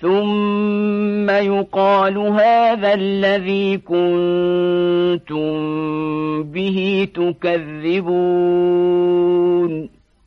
ثم يقال هذا الذي كنتم به تكذبون